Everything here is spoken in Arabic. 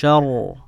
شر.